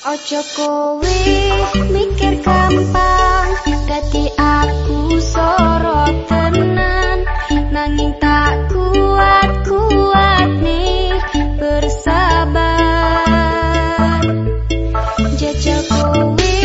Ojo kowe mikir gampang. Dadi aku soro tenan. Nanging tak kuat kuat nih bersabar. Jajal kowe